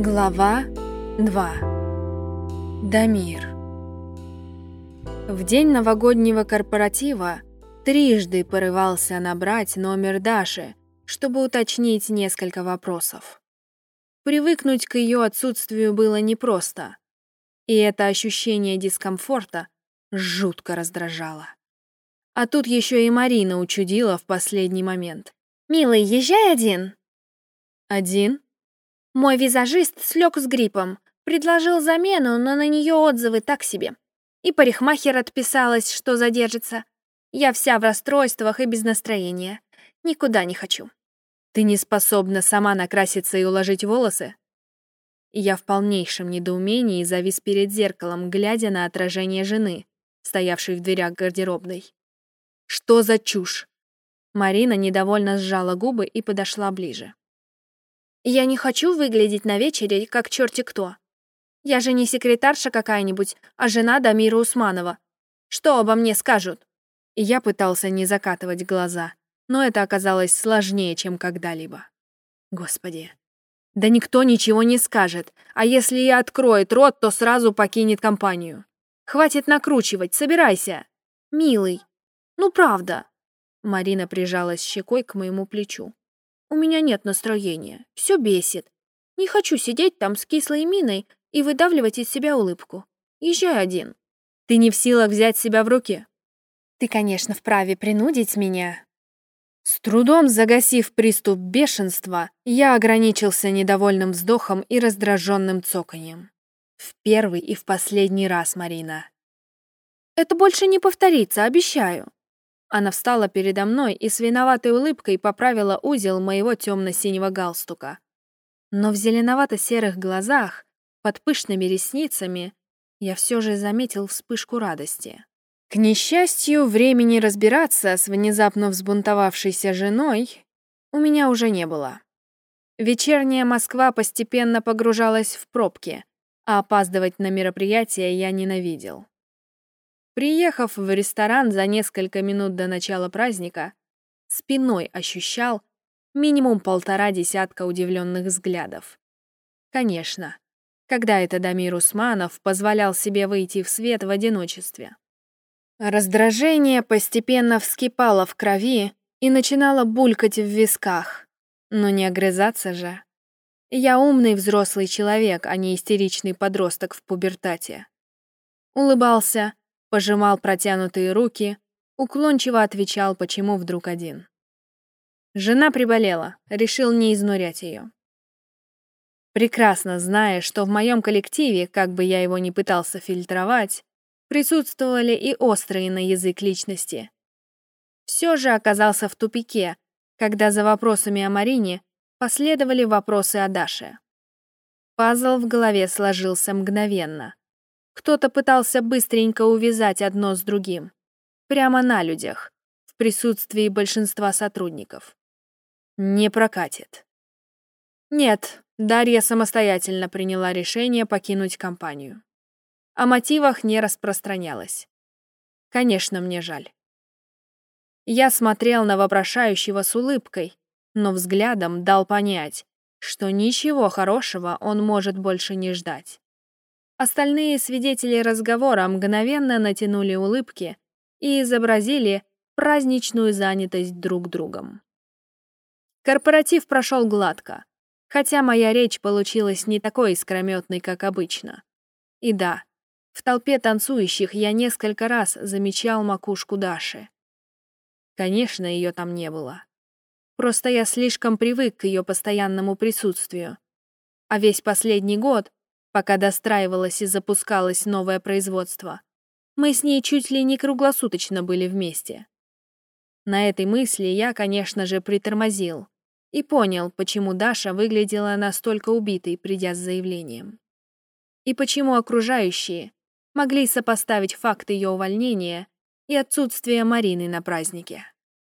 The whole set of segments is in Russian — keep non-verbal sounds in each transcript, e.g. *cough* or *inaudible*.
Глава 2. Дамир. В день новогоднего корпоратива трижды порывался набрать номер Даши, чтобы уточнить несколько вопросов. Привыкнуть к ее отсутствию было непросто, и это ощущение дискомфорта жутко раздражало. А тут еще и Марина учудила в последний момент. «Милый, езжай один». «Один?» Мой визажист слег с гриппом, предложил замену, но на нее отзывы так себе. И парикмахер отписалась, что задержится. Я вся в расстройствах и без настроения. Никуда не хочу. Ты не способна сама накраситься и уложить волосы? Я в полнейшем недоумении завис перед зеркалом, глядя на отражение жены, стоявшей в дверях гардеробной. Что за чушь? Марина недовольно сжала губы и подошла ближе. Я не хочу выглядеть на вечере, как черти кто. Я же не секретарша какая-нибудь, а жена Дамира Усманова. Что обо мне скажут?» И я пытался не закатывать глаза, но это оказалось сложнее, чем когда-либо. Господи. Да никто ничего не скажет, а если и откроет рот, то сразу покинет компанию. Хватит накручивать, собирайся. Милый. Ну правда. Марина прижалась щекой к моему плечу. У меня нет настроения, все бесит. Не хочу сидеть там с кислой миной и выдавливать из себя улыбку. Езжай один. Ты не в силах взять себя в руки. Ты, конечно, вправе принудить меня. С трудом загасив приступ бешенства, я ограничился недовольным вздохом и раздраженным цоканьем. В первый и в последний раз, Марина. Это больше не повторится, обещаю. Она встала передо мной и с виноватой улыбкой поправила узел моего темно-синего галстука. Но в зеленовато-серых глазах, под пышными ресницами, я все же заметил вспышку радости. К несчастью, времени разбираться с внезапно взбунтовавшейся женой у меня уже не было. Вечерняя Москва постепенно погружалась в пробки, а опаздывать на мероприятие я ненавидел. Приехав в ресторан за несколько минут до начала праздника, спиной ощущал минимум полтора десятка удивленных взглядов. Конечно, когда это Дамир Усманов позволял себе выйти в свет в одиночестве. Раздражение постепенно вскипало в крови и начинало булькать в висках. Но не огрызаться же. Я умный взрослый человек, а не истеричный подросток в пубертате. Улыбался, пожимал протянутые руки, уклончиво отвечал, почему вдруг один. Жена приболела, решил не изнурять ее. Прекрасно зная, что в моем коллективе, как бы я его ни пытался фильтровать, присутствовали и острые на язык личности. Все же оказался в тупике, когда за вопросами о Марине последовали вопросы о Даше. Пазл в голове сложился мгновенно. Кто-то пытался быстренько увязать одно с другим. Прямо на людях, в присутствии большинства сотрудников. Не прокатит. Нет, Дарья самостоятельно приняла решение покинуть компанию. О мотивах не распространялась. Конечно, мне жаль. Я смотрел на вопрошающего с улыбкой, но взглядом дал понять, что ничего хорошего он может больше не ждать. Остальные свидетели разговора мгновенно натянули улыбки и изобразили праздничную занятость друг другом. Корпоратив прошел гладко, хотя моя речь получилась не такой искрометной, как обычно. И да, в толпе танцующих я несколько раз замечал макушку Даши. Конечно, ее там не было. Просто я слишком привык к ее постоянному присутствию. А весь последний год пока достраивалось и запускалось новое производство. Мы с ней чуть ли не круглосуточно были вместе. На этой мысли я, конечно же, притормозил и понял, почему Даша выглядела настолько убитой, придя с заявлением. И почему окружающие могли сопоставить факт ее увольнения и отсутствие Марины на празднике.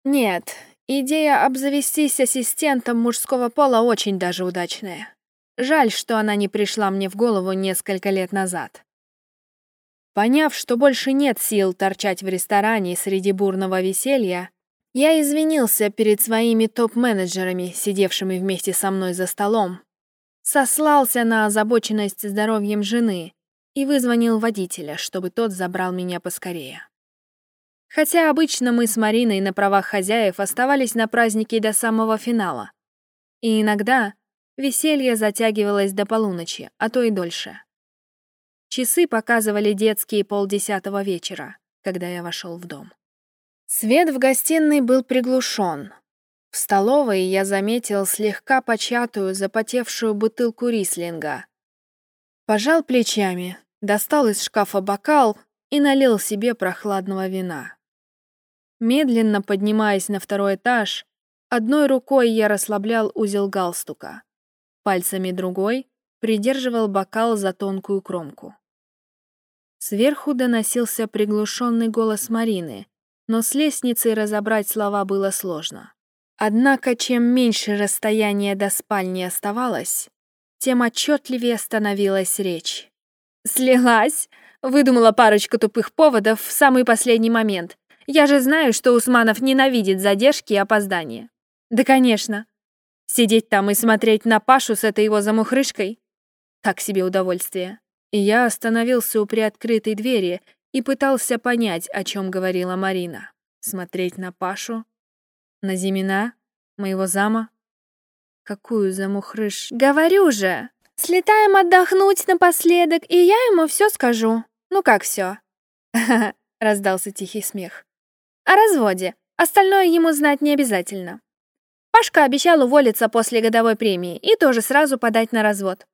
Нет, идея обзавестись ассистентом мужского пола очень даже удачная. Жаль, что она не пришла мне в голову несколько лет назад. Поняв, что больше нет сил торчать в ресторане среди бурного веселья, я извинился перед своими топ-менеджерами, сидевшими вместе со мной за столом, сослался на озабоченность здоровьем жены и вызвонил водителя, чтобы тот забрал меня поскорее. Хотя обычно мы с Мариной на правах хозяев оставались на празднике до самого финала. И иногда веселье затягивалось до полуночи, а то и дольше. Часы показывали детские полдесятого вечера, когда я вошел в дом. Свет в гостиной был приглушен. В столовой я заметил слегка початую, запотевшую бутылку рислинга. Пожал плечами, достал из шкафа бокал и налил себе прохладного вина. Медленно поднимаясь на второй этаж, одной рукой я расслаблял узел галстука, пальцами другой придерживал бокал за тонкую кромку. Сверху доносился приглушенный голос Марины, но с лестницы разобрать слова было сложно. Однако, чем меньше расстояние до спальни оставалось, тем отчетливее становилась речь. «Слилась!» Выдумала парочку тупых поводов в самый последний момент. Я же знаю, что Усманов ненавидит задержки и опоздания. Да, конечно. Сидеть там и смотреть на Пашу с этой его замухрышкой — так себе удовольствие. И я остановился у приоткрытой двери и пытался понять, о чем говорила Марина. Смотреть на Пашу? На Зимина? Моего зама? Какую замухрыш? Говорю же! Слетаем отдохнуть напоследок, и я ему все скажу. Ну как все? *laughs* раздался тихий смех. О разводе. Остальное ему знать не обязательно. Пашка обещал уволиться после годовой премии и тоже сразу подать на развод.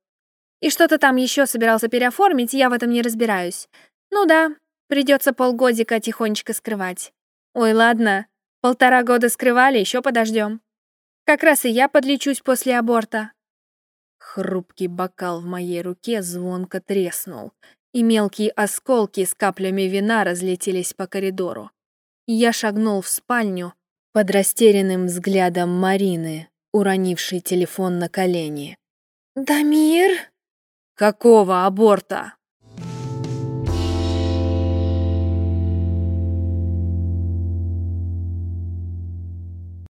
И что-то там еще собирался переоформить, я в этом не разбираюсь. Ну да, придется полгодика тихонечко скрывать. Ой, ладно, полтора года скрывали, еще подождем. Как раз и я подлечусь после аборта. Хрупкий бокал в моей руке звонко треснул, и мелкие осколки с каплями вина разлетелись по коридору. Я шагнул в спальню под растерянным взглядом Марины, уронившей телефон на колени. «Дамир?» «Какого аборта?»